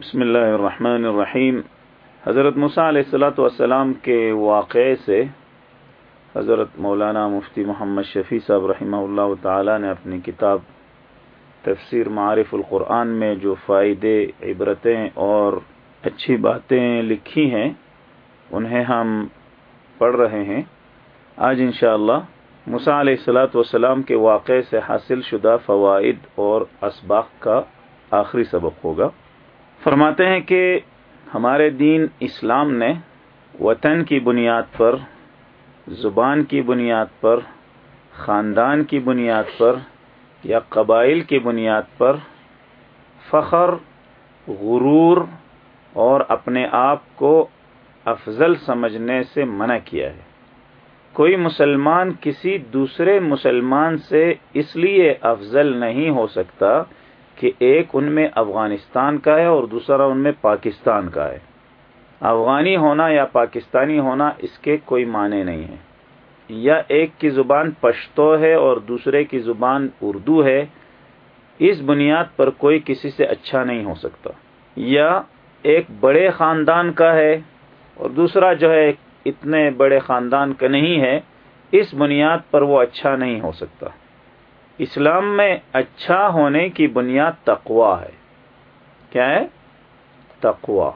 بسم اللہ الرحمن الرحیم۔ حضرت مسا علیہ السلاۃ والسلام کے واقعے سے حضرت مولانا مفتی محمد شفیع صاحب رحمہ اللہ تعالی نے اپنی کتاب تفسیر معارف القرآن میں جو فائدے، عبرتیں اور اچھی باتیں لکھی ہیں، انہیں ہم پڑھ رہے ہیں۔ آج انشاءاللہ اللہ علیہ السلاۃ والسلام کے واقعے سے حاصل شدہ فوائد اور اسباق کا آخری سبق ہوگا۔ فرماتے ہیں کہ ہمارے دین اسلام نے وطن کی بنیاد پر، زبان کی بنیاد پر، خاندان کی بنیاد پر یا قبائل کی بنیاد پر فخر، غرور اور اپنے آپ کو افضل سمجھنے سے منع کیا ہے۔ کوئی مسلمان کسی دوسرے مسلمان سے اس لیے افضل نہیں ہو سکتا کہ ایک ان میں افغانستان کا ہے اور دوسرا ان میں پاکستان کا ہے۔ افغانی ہونا یا پاکستانی ہونا اس کے کوئی معنی نہیں ہے۔ یا ایک کی زبان پشتو ہے اور دوسرے کی زبان اردو ہے، اس بنیاد پر کوئی کسی سے اچھا نہیں ہو سکتا۔ یا ایک بڑے خاندان کا ہے اور دوسرا جو ہے اتنے بڑے خاندان کا نہیں ہے، اس بنیاد پر وہ اچھا نہیں ہو سکتا۔ اسلام میں اچھا ہونے کی بنیاد تقوا ہے۔ کیا ہے؟ تقوا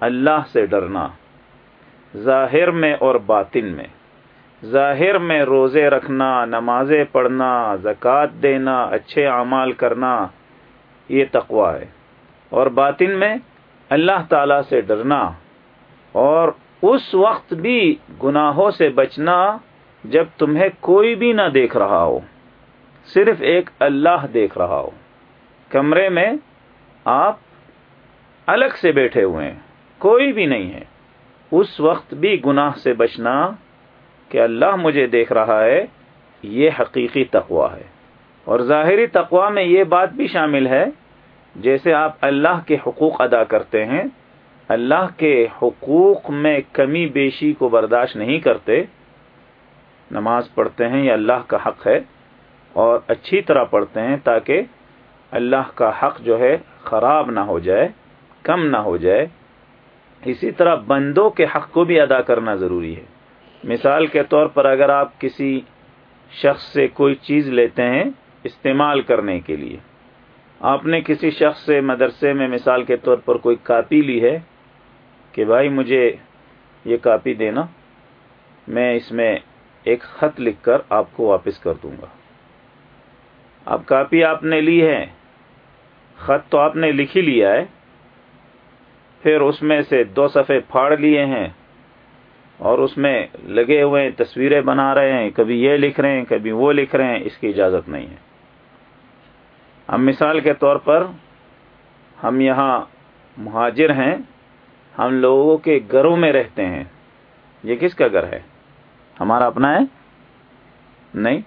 اللہ سے ڈرنا۔ ظاہر میں اور باطن میں۔ ظاہر میں روزے رکھنا، نمازیں پڑھنا، زکوٰۃ دینا، اچھے اعمال کرنا، یہ تقوا ہے۔ اور باطن میں اللہ تعالی سے ڈرنا۔ اور اس وقت بھی گناہوں سے بچنا جب تمہیں کوئی بھی نہ دیکھ رہا ہو۔ صرف ایک اللہ دیکھ رہا ہو۔ کمرے میں آپ الگ سے بیٹھے ہوئے ہیں، کوئی بھی نہیں ہے۔ اس وقت بھی گناہ سے بچنا کہ اللہ مجھے دیکھ رہا ہے، یہ حقیقی تقوا ہے۔ اور ظاہری تقوا میں یہ بات بھی شامل ہے، جیسے آپ اللہ کے حقوق ادا کرتے ہیں، اللہ کے حقوق میں کمی بیشی کو برداشت نہیں کرتے۔ نماز پڑھتے ہیں، یہ اللہ کا حق ہے۔ اور اچھی طرح پڑھتے ہیں تاکہ اللہ کا حق جو ہے خراب نہ ہو جائے، کم نہ ہو جائے۔ اسی طرح بندوں کے حق کو بھی ادا کرنا ضروری ہے۔ مثال کے طور پر اگر آپ کسی شخص سے کوئی چیز لیتے ہیں استعمال کرنے کے لیے۔ آپ نے کسی شخص سے مدرسے میں مثال کے طور پر کوئی کاپی لی ہے کہ بھائی مجھے یہ کاپی دینا، میں اس میں ایک خط لکھ کر آپ کو واپس کر دوں گا۔ اب کاپی آپ نے لی ہے۔ خط تو آپ نے لکھ ہی لیا ہے۔ پھر اس میں سے دو صفحے پھاڑ لیے ہیں۔ اور اس میں لگے ہوئے تصویریں بنا رہے ہیں۔ کبھی یہ لکھ رہے ہیں، کبھی وہ لکھ رہے ہیں۔ اس کی اجازت نہیں ہے۔ ہم مثال کے طور پر ہم یہاں مہاجر ہیں۔ ہم لوگوں کے گھروں میں رہتے ہیں۔ یہ کس کا گھر ہے؟ ہمارا اپنا ہے؟ نہیں۔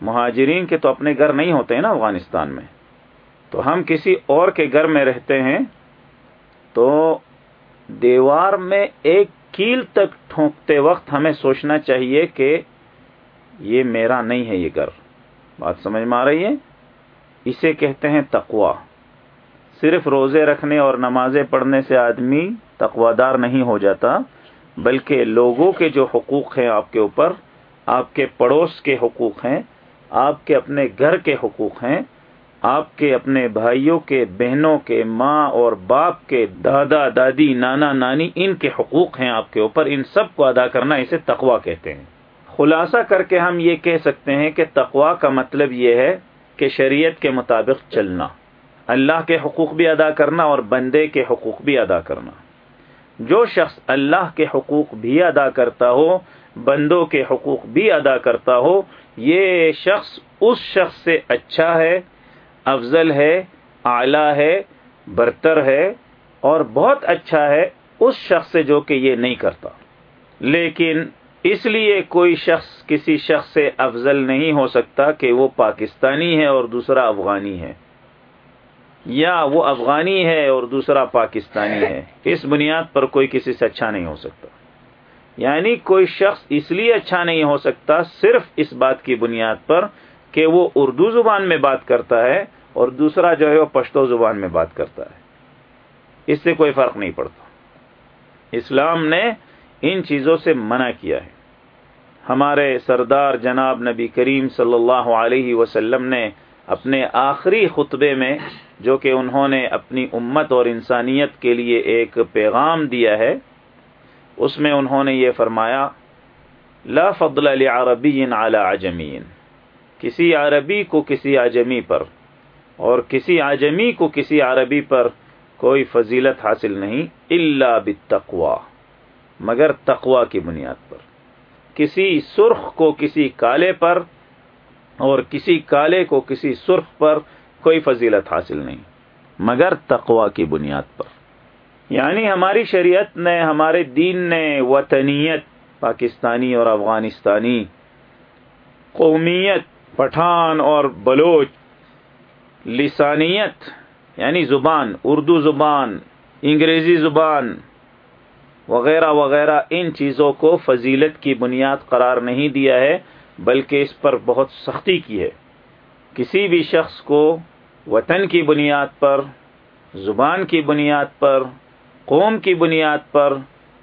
مہاجرین کے تو اپنے گھر نہیں ہوتے ہیں نا افغانستان میں۔ تو ہم کسی اور کے گھر میں رہتے ہیں، تو دیوار میں ایک کیل تک ٹھونکتے وقت ہمیں سوچنا چاہیے کہ یہ میرا نہیں ہے یہ گھر۔ بات سمجھ میں آ رہی ہے؟ اسے کہتے ہیں تقوا صرف روزے رکھنے اور نمازیں پڑھنے سے آدمی تقوادار نہیں ہو جاتا، بلکہ لوگوں کے جو حقوق ہیں آپ کے اوپر، آپ کے پڑوس کے حقوق ہیں آپ کے اپنے گھر کے حقوق ہیں، آپ کے اپنے بھائیوں کے، بہنوں کے، ماں اور باپ کے، دادا، دادی، نانا، نانی، ان کے حقوق ہیں آپ کے اوپر، ان سب کو ادا کرنا اسے تقوا کہتے ہیں۔ خلاصہ کر کے ہم یہ کہہ سکتے ہیں کہ تقوا کا مطلب یہ ہے کہ شریعت کے مطابق چلنا، اللہ کے حقوق بھی ادا کرنا اور بندے کے حقوق بھی ادا کرنا۔ جو شخص اللہ کے حقوق بھی ادا کرتا ہو، بندوں کے حقوق بھی ادا کرتا ہو یہ شخص اس شخص سے اچھا ہے، افضل ہے، اعلی ہے، برتر ہے اور بہت اچھا ہے اس شخص سے جو کہ یہ نہیں کرتا۔ لیکن اس لیے کوئی شخص کسی شخص سے افضل نہیں ہو سکتا کہ وہ پاکستانی ہے اور دوسرا افغانی ہے، یا وہ افغانی ہے اور دوسرا پاکستانی ہے۔ اس بنیاد پر کوئی کسی سے اچھا نہیں ہو سکتا۔ یعنی کوئی شخص اس لیے اچھا نہیں ہو سکتا صرف اس بات کی بنیاد پر کہ وہ اردو زبان میں بات کرتا ہے اور دوسرا جو ہے وہ پشتو زبان میں بات کرتا ہے۔ اس سے کوئی فرق نہیں پڑتا۔ اسلام نے ان چیزوں سے منع کیا ہے۔ ہمارے سردار جناب نبی کریم صلی اللہ علیہ وسلم نے اپنے آخری خطبے میں جو کہ انہوں نے اپنی امت اور انسانیت کے لیے ایک پیغام دیا ہے اس میں انہوں نے یہ فرمایا، لا فضل لعربی علی عجمین، کسی عربی کو کسی عجمی پر اور کسی عجمی کو کسی عربی پر کوئی فضیلت حاصل نہیں، الا بالتقوی، مگر تقوی کی بنیاد پر۔ کسی سرخ کو کسی کالے پر اور کسی کالے کو کسی سرخ پر کوئی فضیلت حاصل نہیں، مگر تقوا کی بنیاد پر۔ یعنی ہماری شریعت نے، ہمارے دین نے، وطنیت، پاکستانی اور افغانستانی، قومیت، پٹھان اور بلوچ، لسانیت یعنی زبان، اردو زبان، انگریزی زبان وغیرہ وغیرہ، ان چیزوں کو فضیلت کی بنیاد قرار نہیں دیا ہے، بلکہ اس پر بہت سختی کی ہے۔ کسی بھی شخص کو وطن کی بنیاد پر، زبان کی بنیاد پر قوم کی بنیاد پر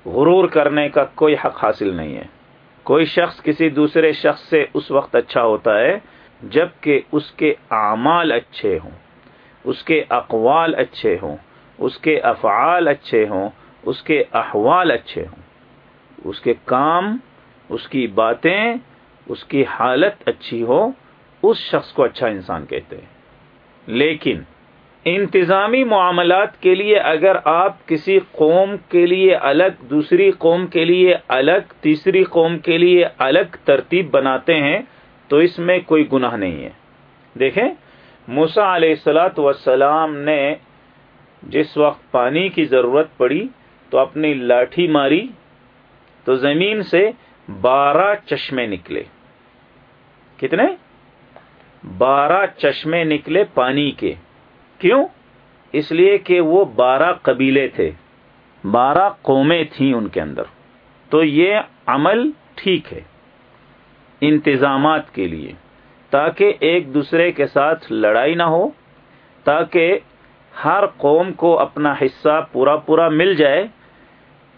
غرور کرنے کا کوئی حق حاصل نہیں ہے۔ کوئی شخص کسی دوسرے شخص سے اس وقت اچھا ہوتا ہے جبکہ اس کے اعمال اچھے ہوں، اس کے اقوال اچھے ہوں، اس کے افعال اچھے ہوں، اس کے احوال اچھے ہوں۔ اس کے کام، اس کی باتیں، اس کی حالت اچھی ہو، اس شخص کو اچھا انسان کہتے ہیں۔ لیکن انتظامی معاملات کے لیے اگر آپ کسی قوم کے لیے الگ، دوسری قوم کے لیے الگ، تیسری قوم کے لیے الگ ترتیب بناتے ہیں، تو اس میں کوئی گناہ نہیں ہے۔ دیکھیں موسا علیہ السلاۃ وسلام نے جس وقت پانی کی ضرورت پڑی تو اپنی لاٹھی ماری تو زمین سے بارہ چشمے نکلے۔ کتنے؟ بارہ چشمے نکلے پانی کے۔ کیوں؟ اس لیے کہ وہ بارہ قبیلے تھے، بارہ قومیں تھیں ان کے اندر۔ تو یہ عمل ٹھیک ہے انتظامات کے لیے، تاکہ ایک دوسرے کے ساتھ لڑائی نہ ہو، تاکہ ہر قوم کو اپنا حصہ پورا پورا مل جائے۔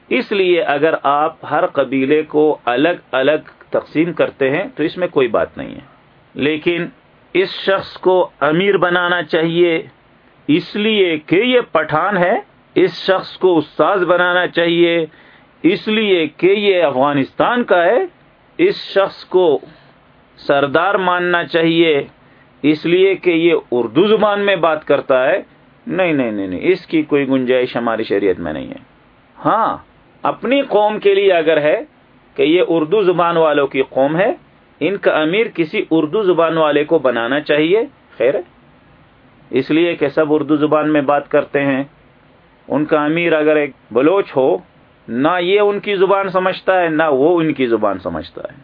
اس لیے اگر آپ ہر قبیلے کو الگ الگ تقسیم کرتے ہیں، تو اس میں کوئی بات نہیں ہے۔ لیکن اس شخص کو امیر بنانا چاہیے۔ اس لیے کہ یہ پٹھان ہے، اس شخص کو استاذ بنانا چاہیے، اس لیے کہ یہ افغانستان کا ہے، اس شخص کو سردار ماننا چاہیے، اس لیے کہ یہ اردو زبان میں بات کرتا ہے۔ نہیں نہیں نہیں نہیں، اس کی کوئی گنجائش ہماری شریعت میں نہیں ہے۔ ہاں اپنی قوم کے لیے اگر ہے کہ یہ اردو زبان والوں کی قوم ہے، ان کا امیر کسی اردو زبان والے کو بنانا چاہیے۔ خیر اس لیے کہ سب اردو زبان میں بات کرتے ہیں۔ ان کا امیر اگر ایک بلوچ ہو، نہ یہ ان کی زبان سمجھتا ہے، نہ وہ ان کی زبان سمجھتا ہے۔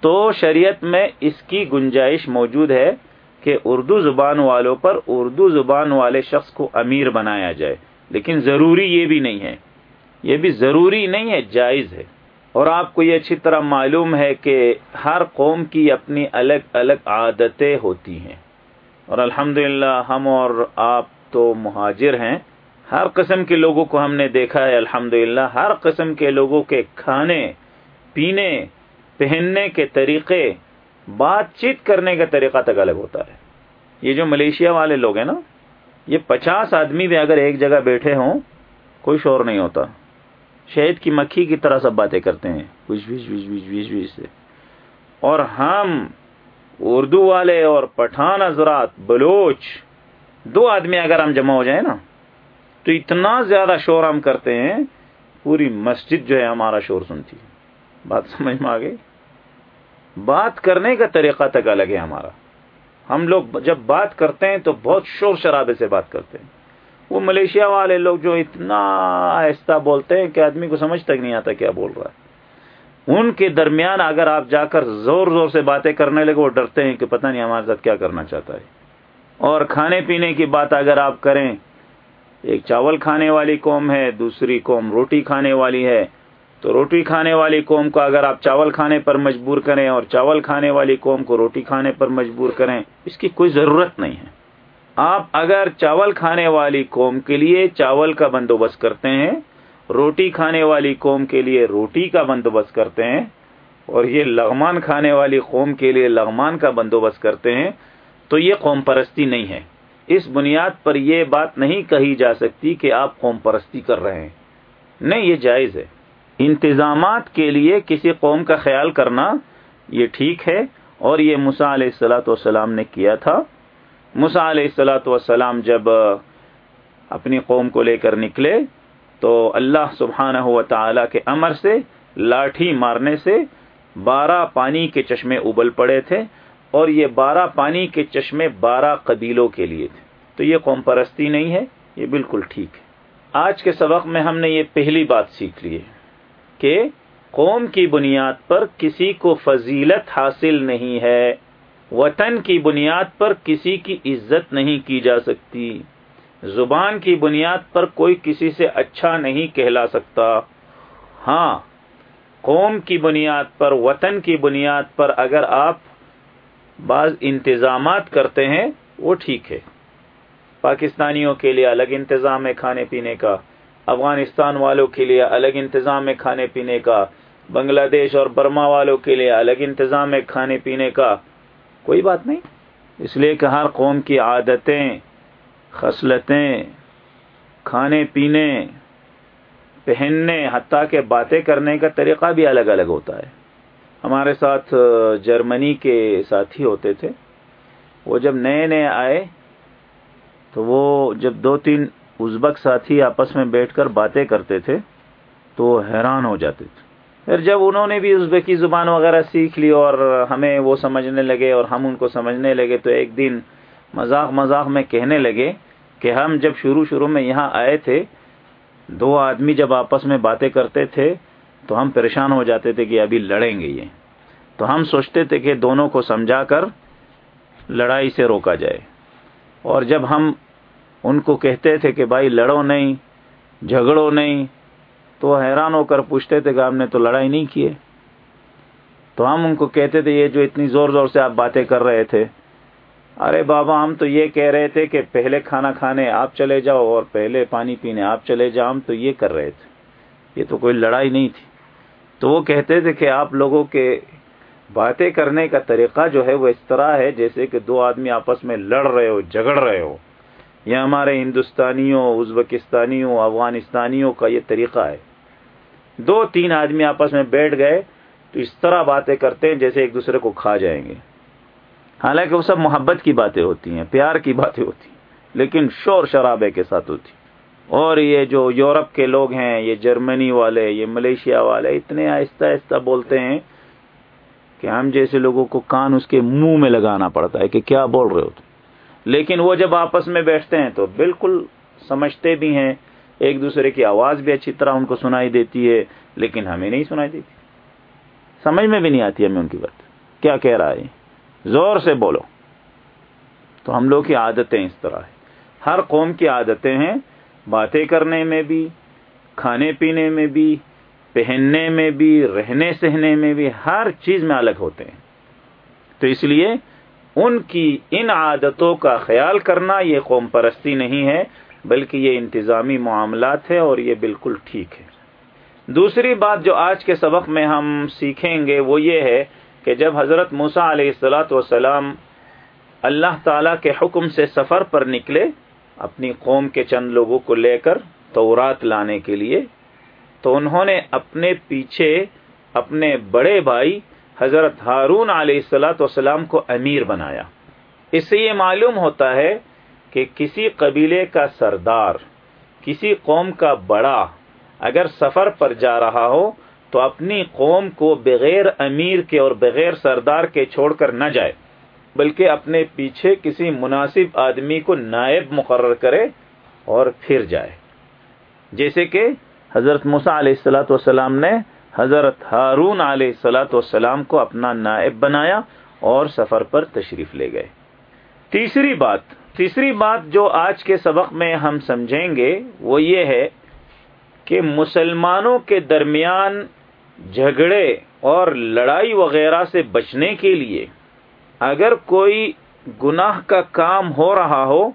تو شریعت میں اس کی گنجائش موجود ہے کہ اردو زبان والوں پر اردو زبان والے شخص کو امیر بنایا جائے۔ لیکن ضروری یہ بھی نہیں ہے۔ یہ بھی ضروری نہیں ہے، جائز ہے۔ اور آپ کو یہ اچھی طرح معلوم ہے کہ ہر قوم کی اپنی الگ الگ عادتیں ہوتی ہیں۔ اور الحمد ہم اور آپ تو مہاجر ہیں۔ ہر قسم کے لوگوں کو ہم نے دیکھا ہے الحمد ہر قسم کے لوگوں کے کھانے، پینے، پہننے کے طریقے، بات چیت کرنے کا طریقہ تک الگ ہوتا ہے۔ یہ جو ملیشیا والے لوگ ہیں نا، یہ پچاس آدمی بھی اگر ایک جگہ بیٹھے ہوں، کوئی شور نہیں ہوتا۔ شہد کی مکھی کی طرح سب باتیں کرتے ہیں۔ سے۔ اور ہم اردو والے اور پٹھان حضرات بلوچ، دو آدمی اگر ہم جمع ہو جائیں نا، تو اتنا زیادہ شور ہم کرتے ہیں، پوری مسجد جو ہے ہمارا شور سنتی بات سمجھ میں آ گئی؟ بات کرنے کا طریقہ تک الگ ہے ہمارا۔ ہم لوگ جب بات کرتے ہیں تو بہت شور شرابے سے بات کرتے ہیں۔ وہ ملیشیا والے لوگ جو اتنا آہستہ بولتے ہیں کہ آدمی کو سمجھ تک نہیں آتا کیا بول رہا ہے۔ ان کے درمیان اگر آپ جا کر زور زور سے باتیں کرنے لگے، وہ ڈرتے ہیں کہ پتہ نہیں ہمارے ساتھ کیا کرنا چاہتا ہے۔ اور کھانے پینے کی بات اگر آپ کریں، ایک چاول کھانے والی قوم ہے، دوسری قوم روٹی کھانے والی ہے۔ تو روٹی کھانے والی قوم کو اگر آپ چاول کھانے پر مجبور کریں اور چاول کھانے والی قوم کو روٹی کھانے پر مجبور کریں، اس کی کوئی ضرورت نہیں ہے۔ آپ اگر چاول کھانے والی قوم کے لیے چاول کا بندوبست کرتے ہیں روٹی کھانے والی قوم کے لیے روٹی کا بندوبست کرتے ہیں اور یہ لغمان کھانے والی قوم کے لیے لغمان کا بندوبست کرتے ہیں تو یہ قوم پرستی نہیں ہے۔ اس بنیاد پر یہ بات نہیں کہی جا سکتی کہ آپ قوم پرستی کر رہے ہیں۔ نہیں، یہ جائز ہے۔ انتظامات کے لیے کسی قوم کا خیال کرنا یہ ٹھیک ہے اور یہ مسا علیہ السلاۃ والسلام نے کیا تھا۔ مسا علیہ السلاۃ والسلام جب اپنی قوم کو لے کر نکلے تو اللہ سبحانہ و تعالی کے امر سے، لاٹھی مارنے سے بارہ پانی کے چشمے ابل پڑے تھے اور یہ بارہ پانی کے چشمے بارہ قبیلوں کے لیے تھے۔ تو یہ قوم پرستی نہیں ہے، یہ بالکل ٹھیک ہے۔ آج کے سبق میں ہم نے یہ پہلی بات سیکھ لی ہے کہ قوم کی بنیاد پر کسی کو فضیلت حاصل نہیں ہے، وطن کی بنیاد پر کسی کی عزت نہیں کی جا سکتی۔ زبان کی بنیاد پر کوئی کسی سے اچھا نہیں کہلا سکتا۔ ہاں قوم کی بنیاد پر، وطن کی بنیاد پر اگر آپ بعض انتظامات کرتے ہیں، وہ ٹھیک ہے۔ پاکستانیوں کے لیے الگ انتظام ہے کھانے پینے کا، افغانستان والوں کے لیے الگ انتظام ہے کھانے پینے کا، بنگلہ دیش اور برما والوں کے لیے الگ انتظام ہے کھانے پینے کا۔ کوئی بات نہیں۔ اس لیے کہ ہر قوم کی عادتیں خصلتیں، کھانے، پینے، پہننے، حتیٰ کہ باتیں کرنے کا طریقہ بھی الگ الگ ہوتا ہے۔ ہمارے ساتھ جرمنی کے ساتھی ہوتے تھے۔ وہ جب نئے نئے آئے، تو وہ جب دو تین ازبک ساتھی آپس میں بیٹھ کر باتیں کرتے تھے، تو حیران ہو جاتے تھے۔ پھر جب انہوں نے بھی ازبکی زبان وغیرہ سیکھ لی اور ہمیں وہ سمجھنے لگے اور ہم ان کو سمجھنے لگے، تو ایک دن مذاق مذاق میں کہنے لگے کہ ہم جب شروع شروع میں یہاں آئے تھے، دو آدمی جب آپس میں باتیں کرتے تھے تو ہم پریشان ہو جاتے تھے کہ ابھی لڑیں گے یہ۔ تو ہم سوچتے تھے کہ دونوں کو سمجھا کر لڑائی سے روکا جائے۔ اور جب ہم ان کو کہتے تھے کہ بھائی لڑو نہیں، جھگڑو نہیں، تو حیران ہو کر پوچھتے تھے کہ ہم نے تو لڑائی نہیں کیے تو ہم ان کو کہتے تھے، یہ جو اتنی زور زور سے آپ باتیں کر رہے تھے ارے بابا، ہم تو یہ کہہ رہے تھے کہ پہلے کھانا کھانے آپ چلے جاؤ اور پہلے پانی پینے آپ چلے جاؤ، ہم تو یہ کر رہے تھے۔ یہ تو کوئی لڑائی نہیں تھی۔ تو وہ کہتے تھے کہ آپ لوگوں کے باتیں کرنے کا طریقہ جو ہے وہ اس طرح ہے جیسے کہ دو آدمی آپس میں لڑ رہے ہو، جھگڑ رہے ہو۔ یہ ہمارے ہندوستانیوں، ازبکستانیوں، افغانستانیوں کا یہ طریقہ ہے۔ دو تین آدمی آپس میں بیٹھ گئے تو اس طرح باتیں کرتے ہیں جیسے ایک دوسرے کو کھا جائیں گے۔ حالانکہ وہ سب محبت کی باتیں ہوتی ہیں، پیار کی باتیں ہوتی ہیں، لیکن شور شرابے کے ساتھ ہوتی اور یہ جو یورپ کے لوگ ہیں، یہ جرمنی والے، یہ ملیشیا والے، اتنے آہستہ آہستہ بولتے ہیں کہ ہم جیسے لوگوں کو کان اس کے منہ میں لگانا پڑتا ہے کہ کیا بول رہے ہو تم۔ لیکن وہ جب آپس میں بیٹھتے ہیں تو بالکل سمجھتے بھی ہیں، ایک دوسرے کی آواز بھی اچھی طرح ان کو سنائی دیتی ہے، لیکن ہمیں نہیں سنائی دیتی۔ سمجھ میں بھی نہیں آتی ہمیں ان کی بات۔ کیا کہہ رہا ہے؟ زور سے بولو۔ تو ہم لوگ کی عادتیں اس طرح ہے ہر قوم کی عادتیں ہیں، باتیں کرنے میں بھی، کھانے پینے میں بھی، پہننے میں بھی، رہنے سہنے میں بھی، ہر چیز میں الگ ہوتے ہیں۔ تو اس لیے ان کی، ان عادتوں کا خیال کرنا یہ قوم پرستی نہیں ہے، بلکہ یہ انتظامی معاملات ہے اور یہ بالکل ٹھیک ہے۔ دوسری بات جو آج کے سبق میں ہم سیکھیں گے وہ یہ ہے کہ جب حضرت موسا علیہ السلاۃ وسلام اللہ تعالی کے حکم سے سفر پر نکلے اپنی قوم کے چند لوگوں کو لے کر تورات لانے کے لیے، تو انہوں نے اپنے پیچھے اپنے بڑے بھائی حضرت ہارون علیہ السلاۃ والسلام کو امیر بنایا۔ اس سے یہ معلوم ہوتا ہے کہ کسی قبیلے کا سردار، کسی قوم کا بڑا اگر سفر پر جا رہا ہو تو اپنی قوم کو بغیر امیر کے اور بغیر سردار کے چھوڑ کر نہ جائے، بلکہ اپنے پیچھے کسی مناسب آدمی کو نائب مقرر کرے اور پھر جائے۔ جیسے کہ حضرت مسا علیہ السلاۃ والسلام نے حضرت ہارون علیہ السلاۃ والسلام کو اپنا نائب بنایا اور سفر پر تشریف لے گئے۔ تیسری بات تیسری بات جو آج کے سبق میں ہم سمجھیں گے وہ یہ ہے کہ مسلمانوں کے درمیان جھگڑے اور لڑائی وغیرہ سے بچنے کے لیے اگر کوئی گناہ کا کام ہو رہا ہو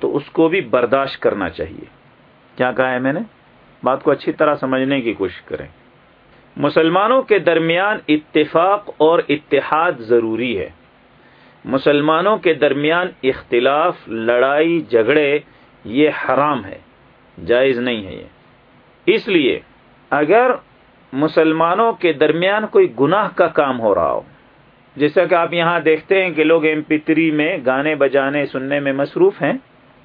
تو اس کو بھی برداشت کرنا چاہیے۔ کیا کہا ہے میں نے؟ بات کو اچھی طرح سمجھنے کی کوشش کریں۔ مسلمانوں کے درمیان اتفاق اور اتحاد ضروری ہے۔ مسلمانوں کے درمیان اختلاف، لڑائی، جھگڑے، یہ حرام ہے۔ جائز نہیں ہے یہ۔ اس لیے اگر مسلمانوں کے درمیان کوئی گناہ کا کام ہو رہا ہو۔ جیسا کہ آپ یہاں دیکھتے ہیں کہ لوگ ایم پی تھری میں گانے بجانے، سننے میں مصروف ہیں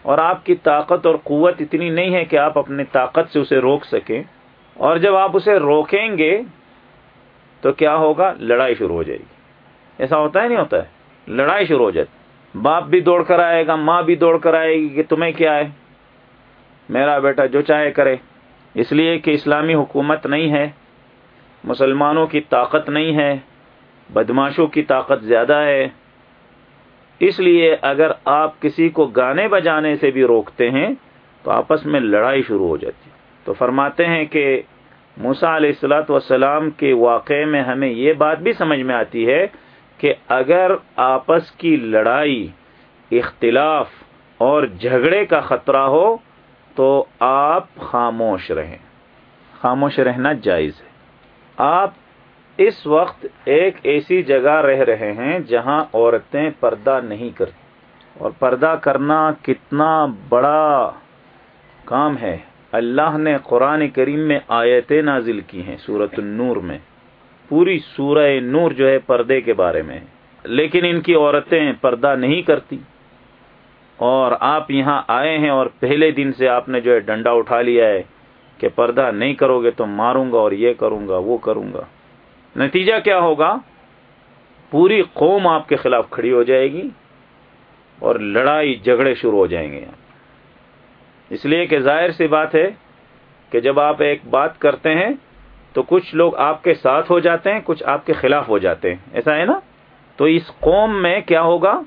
اور آپ کی طاقت اور قوت اتنی نہیں ہے کہ آپ اپنی طاقت سے اسے روک سکیں۔ اور جب آپ اسے روکیں گے تو کیا ہوگا؟ لڑائی شروع ہو جائے گی۔ ایسا ہوتا ہے؟ نہیں ہوتا ہے۔ لڑائی شروع ہو جاتی۔ باپ بھی دوڑ کر آئے گا، ماں بھی دوڑ کر آئے گی کہ تمہیں کیا ہے؟ میرا بیٹا جو چاہے کرے۔ اس لیے کہ اسلامی حکومت نہیں ہے۔ مسلمانوں کی طاقت نہیں ہے بدماشوں کی طاقت زیادہ ہے۔ اس لیے اگر آپ کسی کو گانے بجانے سے بھی روکتے ہیں، تو آپس میں لڑائی شروع ہو جاتی۔ تو فرماتے ہیں کہ موسا علیہ السلاۃ والسلام کے واقعے میں ہمیں یہ بات بھی سمجھ میں آتی ہے کہ اگر آپس کی لڑائی، اختلاف اور جھگڑے کا خطرہ ہو، تو آپ خاموش رہیں۔ خاموش رہنا جائز ہے۔ آپ اس وقت ایک ایسی جگہ رہ رہے ہیں جہاں عورتیں پردہ نہیں کرتی اور پردہ کرنا کتنا بڑا کام ہے۔ اللہ نے قرآن کریم میں آیتیں نازل کی ہیں سورت النور میں۔ پوری سورہ نور جو ہے پردے کے بارے میں لیکن ان کی عورتیں پردہ نہیں کرتی۔ اور آپ یہاں آئے ہیں اور پہلے دن سے آپ نے جو ہے ڈنڈا اٹھا لیا ہے۔ کہ پردہ نہیں کرو گے تو ماروں گا اور یہ کروں گا، وہ کروں گا۔ نتیجہ کیا ہوگا؟ پوری قوم آپ کے خلاف کھڑی ہو جائے گی اور لڑائی جھگڑے شروع ہو جائیں گے۔ اس لیے کہ ظاہر سی بات ہے کہ جب آپ ایک بات کرتے ہیں تو کچھ لوگ آپ کے ساتھ ہو جاتے ہیں، کچھ آپ کے خلاف ہو جاتے ہیں۔ ایسا ہے نا؟ تو اس قوم میں کیا ہوگا؟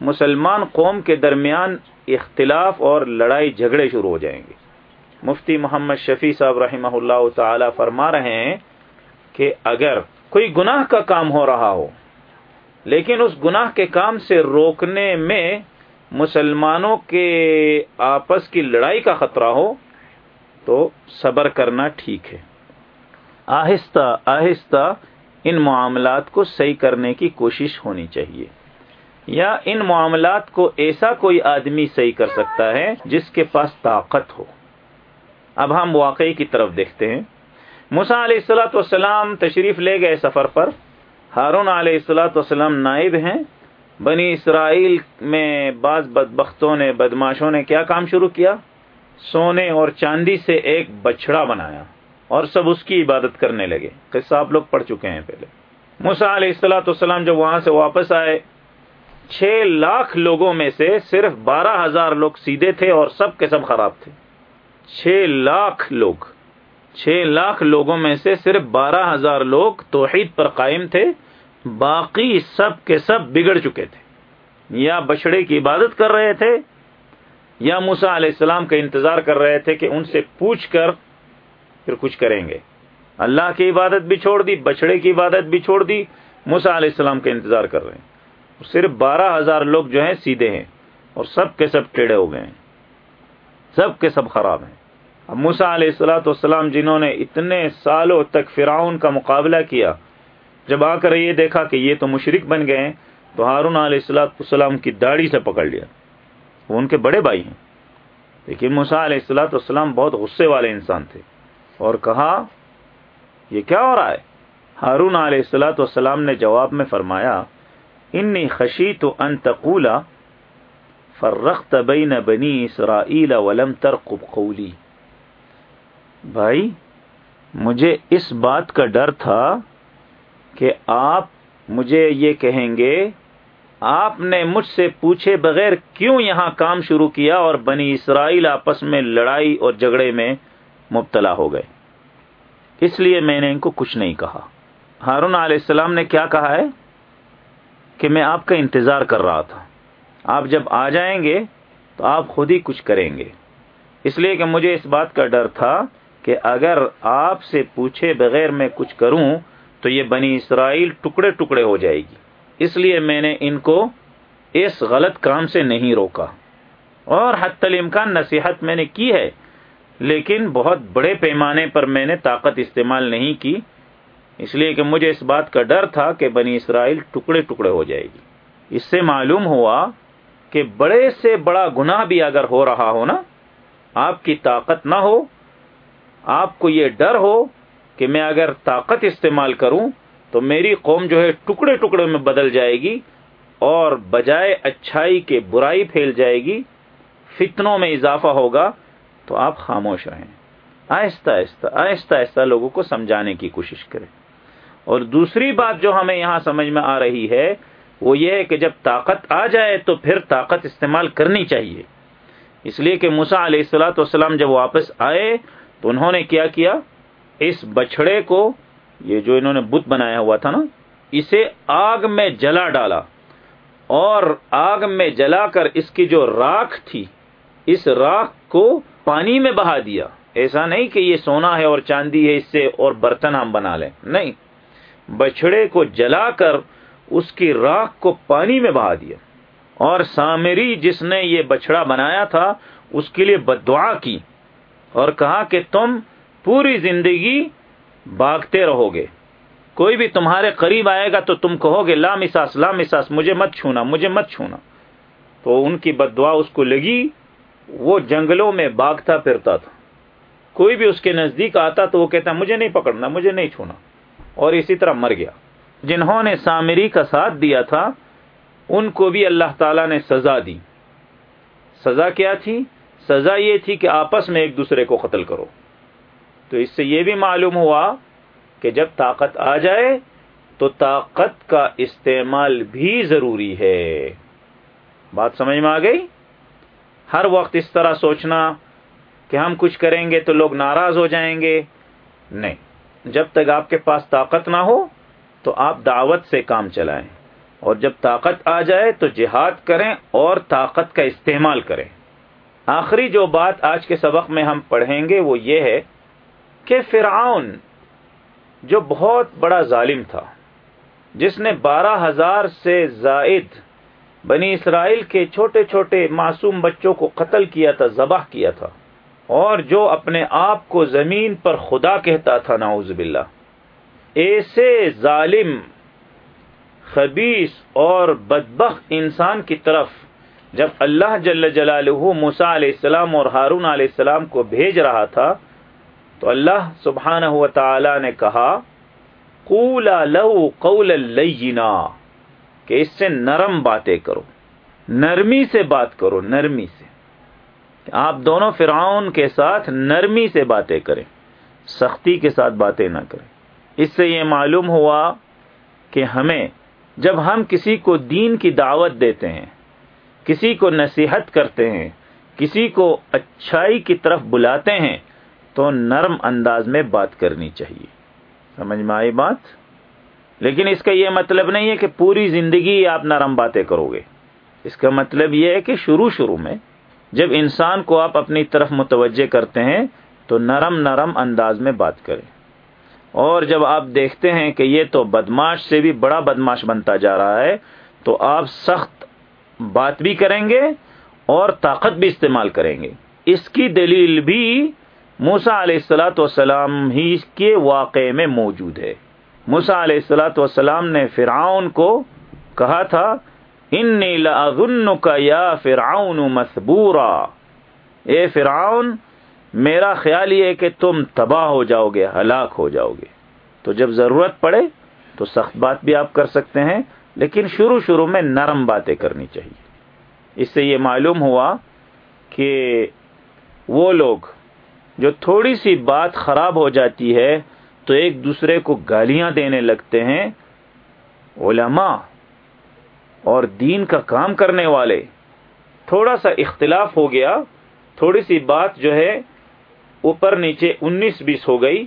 مسلمان قوم کے درمیان اختلاف اور لڑائی جھگڑے شروع ہو جائیں گے۔ مفتی محمد شفیع صاحب رحمہ اللہ تعالی فرما رہے ہیں کہ اگر کوئی گناہ کا کام ہو رہا ہو، لیکن اس گناہ کے کام سے روکنے میں مسلمانوں کے آپس کی لڑائی کا خطرہ ہو، تو صبر کرنا ٹھیک ہے۔ آہستہ آہستہ ان معاملات کو صحیح کرنے کی کوشش ہونی چاہیے۔ یا ان معاملات کو ایسا کوئی آدمی صحیح کر سکتا ہے جس کے پاس طاقت ہو۔ اب ہم واقعی کی طرف دیکھتے ہیں۔ مسا علیہ السلاۃ والسلام تشریف لے گئے سفر پر۔ ہارون علیہ السلاۃ والسلام نائب ہیں۔ بنی اسرائیل میں بعض بدبختوں نے بدماشوں نے کیا کام شروع کیا؟ سونے اور چاندی سے ایک بچڑا بنایا اور سب اس کی عبادت کرنے لگے۔ قصہ آپ لوگ پڑھ چکے ہیں پہلے۔ مسا علیہ السلاۃ والسلام جب وہاں سے واپس آئے، چھ لاکھ لوگوں میں سے صرف بارہ ہزار لوگ سیدھے تھے اور سب کے سب خراب تھے۔ چھ لاکھ لوگ، چھ لاکھ لوگوں میں سے صرف بارہ ہزار لوگ توحید پر قائم تھے، باقی سب کے سب بگڑ چکے تھے۔ یا بچڑے کی عبادت کر رہے تھے، یا موسا علیہ السلام کا انتظار کر رہے تھے کہ ان سے پوچھ کر پھر کچھ کریں گے۔ اللہ کی عبادت بھی چھوڑ دی بچڑے کی عبادت بھی چھوڑ دی موسا علیہ السلام کا انتظار کر رہے ہیں۔ صرف بارہ ہزار لوگ جو ہیں سیدھے ہیں اور سب کے سب ٹیڑے ہو گئے ہیں، سب کے سب خراب ہیں۔ موسا علیہ السلاۃ والسلام جنہوں نے اتنے سالوں تک فراؤن کا مقابلہ کیا، جب آ کر یہ دیکھا کہ یہ تو مشرق بن گئے ہیں، تو ہارون علیہ السلاۃ والسلام کی داڑھی سے پکڑ لیا۔ وہ ان کے بڑے بھائی ہیں۔ لیکن موسا علیہ السلاۃ والسلام بہت غصے والے انسان تھے اور کہا، یہ کیا ہو رہا ہے؟ ہارون علیہ السلاۃ والسلام نے جواب میں فرمایا، انی خشی تو ان تقولا فرخت بین بنی اسرائیل ولم ترقب قولی. بھائی، مجھے اس بات کا ڈر تھا کہ آپ مجھے یہ کہیں گے، آپ نے مجھ سے پوچھے بغیر کیوں یہاں کام شروع کیا اور بنی اسرائیل آپس میں لڑائی اور جھگڑے میں مبتلا ہو گئے۔ اس لیے میں نے ان کو کچھ نہیں کہا۔ ہارون علیہ السلام نے کیا کہا ہے؟ کہ میں آپ کا انتظار کر رہا تھا۔ آپ جب آ جائیں گے تو آپ خود ہی کچھ کریں گے۔ اس لیے کہ مجھے اس بات کا ڈر تھا کہ اگر آپ سے پوچھے بغیر میں کچھ کروں تو یہ بنی اسرائیل ٹکڑے ٹکڑے ہو جائے گی۔ اس لیے میں نے ان کو اس غلط کام سے نہیں روکا۔ اور حت الامکان نصیحت میں نے کی ہے، لیکن بہت بڑے پیمانے پر میں نے طاقت استعمال نہیں کی۔ اس لیے کہ مجھے اس بات کا ڈر تھا کہ بنی اسرائیل ٹکڑے ٹکڑے ہو جائے گی۔ اس سے معلوم ہوا کہ بڑے سے بڑا گناہ بھی اگر ہو رہا ہو نا، آپ کی طاقت نہ ہو آپ کو یہ ڈر ہو کہ میں اگر طاقت استعمال کروں تو میری قوم جو ہے ٹکڑے ٹکڑے میں بدل جائے گی اور بجائے اچھائی کے برائی پھیل جائے گی، فتنوں میں اضافہ ہوگا، تو آپ خاموش رہیں۔ آہستہ آہستہ آہستہ آہستہ لوگوں کو سمجھانے کی کوشش کریں۔ اور دوسری بات جو ہمیں یہاں سمجھ میں آ رہی ہے، وہ یہ ہے کہ جب طاقت آ جائے تو پھر طاقت استعمال کرنی چاہیے۔ اس لیے کہ مسا علیہ السلاۃ والسلام جب واپس آئے تو انہوں نے کیا کیا؟ اس بچڑے کو، یہ جو انہوں نے بت بنایا ہوا تھا نا، اسے آگ میں جلا ڈالا۔ اور آگ میں جلا کر اس کی جو راکھ تھی، اس راکھ کو پانی میں بہا دیا۔ ایسا نہیں کہ یہ سونا ہے اور چاندی ہے، اس سے اور برتن ہم بنا لیں۔ نہیں۔ بچڑے کو جلا کر اس کی راکھ کو پانی میں بہا دیا۔ اور سامری جس نے یہ بچڑا بنایا تھا، اس کے لیے بدعا کی۔ اور کہا کہ تم پوری زندگی بھاگتے رہو گے۔ کوئی بھی تمہارے قریب آئے گا تو تم کہو گے، لا مساس لا مساس، مجھے مت چھونا، مجھے مت چھونا۔ تو ان کی بدعا اس کو لگی، وہ جنگلوں میں باغتا پھرتا تھا۔ کوئی بھی اس کے نزدیک آتا تو وہ کہتا، مجھے نہیں پکڑنا، مجھے نہیں چھونا۔ اور اسی طرح مر گیا۔ جنہوں نے سامری کا ساتھ دیا تھا، ان کو بھی اللہ تعالی نے سزا دی۔ سزا کیا تھی؟ سزا یہ تھی کہ آپس میں ایک دوسرے کو قتل کرو۔ تو اس سے یہ بھی معلوم ہوا کہ جب طاقت آ جائے تو طاقت کا استعمال بھی ضروری ہے۔ بات سمجھ میں آ گئی؟ ہر وقت اس طرح سوچنا کہ ہم کچھ کریں گے تو لوگ ناراض ہو جائیں گے۔ نہیں، جب تک آپ کے پاس طاقت نہ ہو تو آپ دعوت سے کام چلائیں۔ اور جب طاقت آ جائے تو جہاد کریں اور طاقت کا استعمال کریں۔ آخری جو بات آج کے سبق میں ہم پڑھیں گے وہ یہ ہے کہ فرعون جو بہت بڑا ظالم تھا، جس نے بارہ ہزار سے زائد بنی اسرائیل کے چھوٹے چھوٹے معصوم بچوں کو قتل کیا تھا، ذبح کیا تھا، اور جو اپنے آپ کو زمین پر خدا کہتا تھا، نعوذ باللہ۔ ایسے ظالم خبیص اور بدبخ انسان کی طرف جب اللہ جل جلالہ مسا علیہ السلام اور ہارون علیہ السلام کو بھیج رہا تھا، تو اللہ سبحانہ و تعالی نے کہا، قولا لو قول لینا، کہ اس سے نرم باتیں کرو، نرمی سے بات کرو، نرمی سے۔ آپ دونوں فرعون کے ساتھ نرمی سے باتیں کریں، سختی کے ساتھ باتیں نہ کریں۔ اس سے یہ معلوم ہوا کہ ہمیں جب ہم کسی کو دین کی دعوت دیتے ہیں کسی کو نصیحت کرتے ہیں، کسی کو اچھائی کی طرف بلاتے ہیں، تو نرم انداز میں بات کرنی چاہیے۔ سمجھ میں آئی بات؟ لیکن اس کا یہ مطلب نہیں ہے کہ پوری زندگی آپ نرم باتیں کرو گے۔ اس کا مطلب یہ ہے کہ شروع شروع میں جب انسان کو آپ اپنی طرف متوجہ کرتے ہیں، تو نرم نرم انداز میں بات کریں۔ اور جب آپ دیکھتے ہیں کہ یہ تو بدماش سے بھی بڑا بدماش بنتا جا رہا ہے، تو آپ سخت بات بھی کریں گے اور طاقت بھی استعمال کریں گے۔ اس کی دلیل بھی موسا علیہ السلاۃ والسلام ہی کے واقعے میں موجود ہے۔ موسا علیہ السلاۃ والسلام نے فرعون کو کہا تھا ان کا یا فرعون مسبورا اے فرعون، میرا خیال یہ ہے کہ تم تباہ ہو جاؤ گے ہلاک ہو جاؤ گے تو جب ضرورت پڑے تو سخت بات بھی آپ کر سکتے ہیں۔ لیکن شروع شروع میں نرم باتیں کرنی چاہیے۔ اس سے یہ معلوم ہوا کہ وہ لوگ جو تھوڑی سی بات خراب ہو جاتی ہے تو ایک دوسرے کو گالیاں دینے لگتے ہیں۔ علماء اور دین کا کام کرنے والے تھوڑا سا اختلاف ہو گیا۔ تھوڑی سی بات جو ہے اوپر نیچے انیس بیس ہو گئی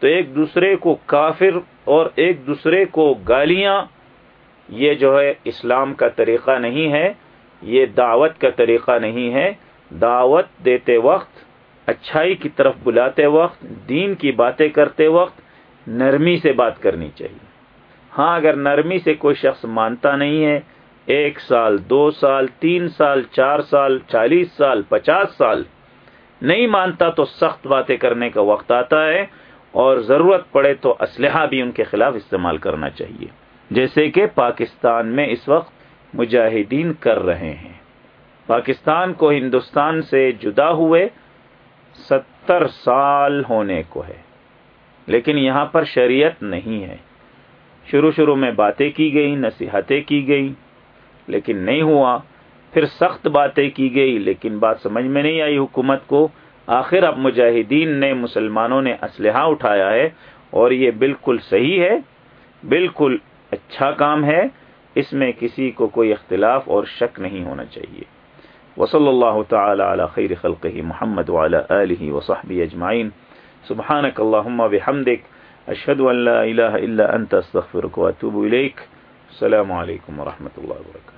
تو ایک دوسرے کو کافر اور ایک دوسرے کو گالیاں یہ جو ہے اسلام کا طریقہ نہیں ہے، یہ دعوت کا طریقہ نہیں ہے۔ دعوت دیتے وقت، اچھائی کی طرف بلاتے وقت، دین کی باتیں کرتے وقت نرمی سے بات کرنی چاہیے۔ ہاں اگر نرمی سے کوئی شخص مانتا نہیں ہے، ایک سال، دو سال، تین سال، چار سال، چالیس سال، پچاس سال، نہیں مانتا تو سخت باتیں کرنے کا وقت آتا ہے اور ضرورت پڑے تو اسلحہ بھی ان کے خلاف استعمال کرنا چاہیے۔ جیسے کہ پاکستان میں اس وقت مجاہدین کر رہے ہیں۔ پاکستان کو ہندوستان سے جدا ہوئے ستر سال ہونے کو ہے، لیکن یہاں پر شریعت نہیں ہے۔ شروع شروع میں باتیں کی گئی نصیحتیں کی گئی لیکن نہیں ہوا۔ پھر سخت باتیں کی گئی لیکن بات سمجھ میں نہیں آئی۔ حکومت کو آخر اب مجاہدین نے مسلمانوں نے اسلحہ اٹھایا ہے اور یہ بالکل صحیح ہے۔ بالکل اچھا کام ہے، اس میں کسی کو کوئی اختلاف اور شک نہیں ہونا چاہیے۔ وصلی اللہ تعالی علی خیر خلقہ محمد وعلى آلہ وصحبہ اجمعین۔ سبحانک اللہم بحمدک، اشہد ان لا الہ الا انت، استغفرک واتوب الیک۔ السلام علیکم ورحمۃ اللہ وبرکاتہ۔